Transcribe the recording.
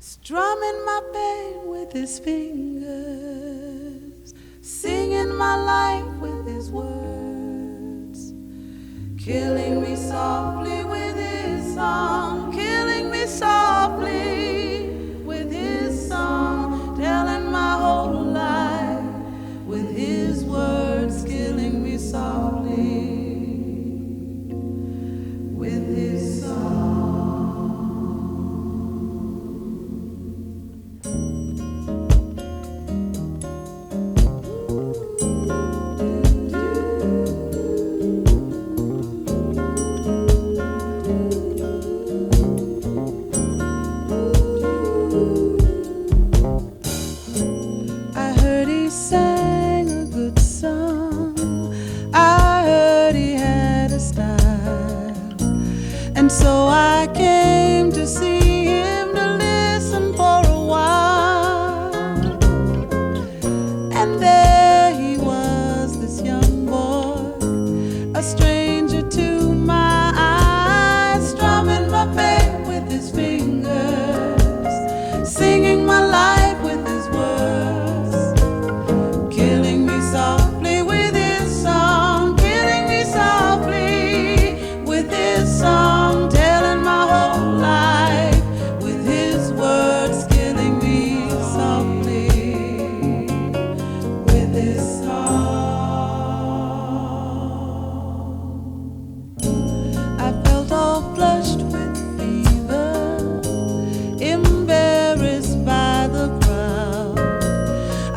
strumming my pain with his fingers, singing my life with his words, killing me softly. so